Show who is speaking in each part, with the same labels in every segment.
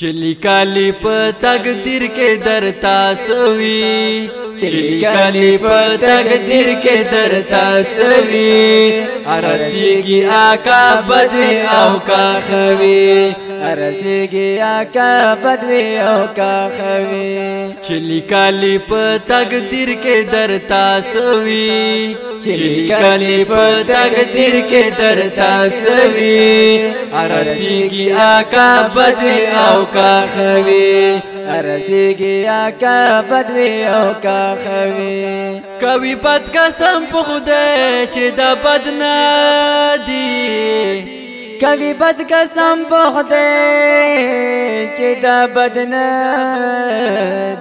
Speaker 1: چلی کالی په تقدیر کې درتا سوي چلی کالی په تقدیر کې درتا سوي ارسيږي
Speaker 2: آقا بدوي او کا خوي ارسیږي کا بدوی او کا خوي
Speaker 1: چلی کالی په تقدیر کې درتا سوي چلی کالی په تقدیر کې درتا سوي ارسیږي کا بدوی او
Speaker 2: کا خوي ارسیږي کا بدوی او کا
Speaker 1: خوي کوي بد قسم په خوده چې دا بد نه دی
Speaker 2: کوي بد قسم په خدای چې دا بد نه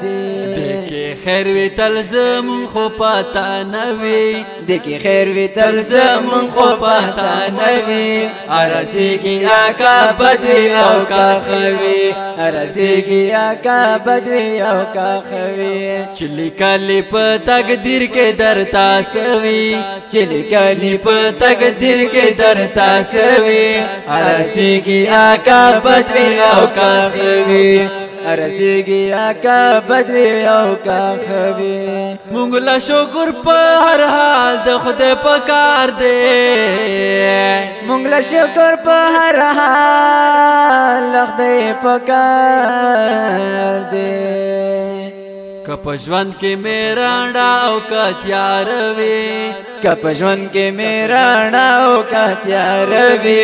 Speaker 2: دی دکې
Speaker 1: خیر وی تل زمون خو پاتا نه وی دکې خیر وی تل زمون خو پاتا نه وی ارسی کی آکا بدوی او کا خوی ارسی کی
Speaker 2: آکا بدوی او کا خوی
Speaker 1: چلی کلی په تقدیر کې درتا سوي چلی کلی په تقدیر کې درتا سوي ارسیگی آقا بدوی او
Speaker 2: کاخوی ارسیگی آقا بدوی او کاخوی
Speaker 1: مونگلا شکر په هر حال د خدای په کار دی
Speaker 2: مونگلا شکر په هر حال د خدای په کار دی
Speaker 1: که په ژوند کې مې رانډا او که تیار وي کپ ژوند کې میرا ناو کا
Speaker 2: تیار وی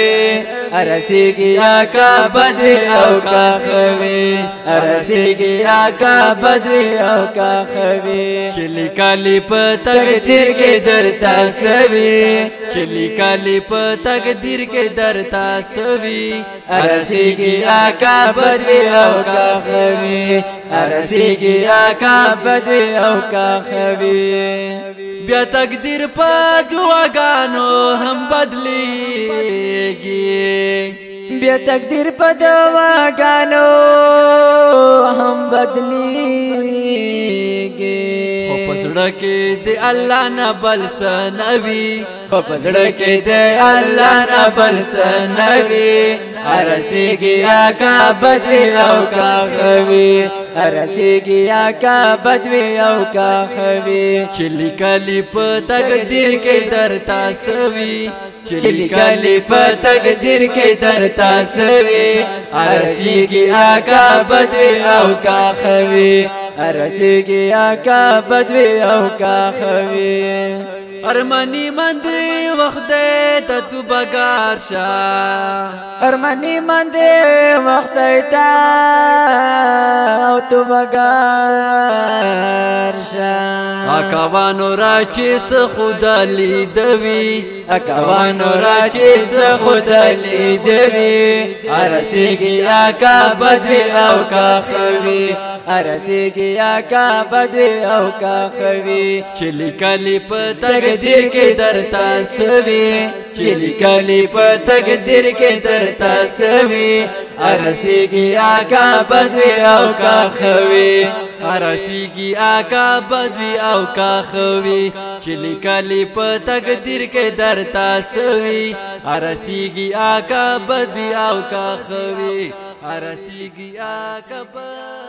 Speaker 2: ارسی کی آقا بدوی او کا
Speaker 1: خوی ارسی کی آقا
Speaker 2: بدوی او کا خوی چلی
Speaker 1: کالی په تقدیر کې درتا سوي چلی کالی په تقدیر کې درتا سوي ارسی کی آقا بدوی او کا خوی ارسی کی آقا بدوی او کا خوی بیا تقدیر په دعاګانو هم بدلیږي بیا تقدیر په
Speaker 2: دعاګانو
Speaker 1: هم بدلیږي زړه کې د الله نه بل سنوي خو په زړه کې د الله نه بل سنوي ارسيږي کا بدوي
Speaker 2: او کا خوي ارسيږي کا بدوي او کا خوي
Speaker 1: چلی کلی په تقدیر کې درتا سوي چلی کلی په تقدیر کې درتا سوي ارسيږي
Speaker 2: کا بدوي او کا خوي رسیږي کا بدوي
Speaker 1: او کا خوي ارمنی مند وخت ته تو بګار شاه
Speaker 2: ارمنی مند وخت ته مګر شا
Speaker 1: اکوانو را چې س خدا لیدوي اکوانو را چې س خدا لیدوي ارسیږي اکا بدوي
Speaker 2: او کا خوي ارسیږي اکا بدوي او کا خوي
Speaker 1: چلی کلی په تقدیر کې درتا سوي چلی کلی په تقدیر کې درتا سوي ارسیږي آقا بدوی او کا خوي ارسیږي آقا بدوی او کا خوي چې لیکلي په تقدیر کې درتا سوي ارسیږي آقا بدوی او کا خوي ارسیږي آقا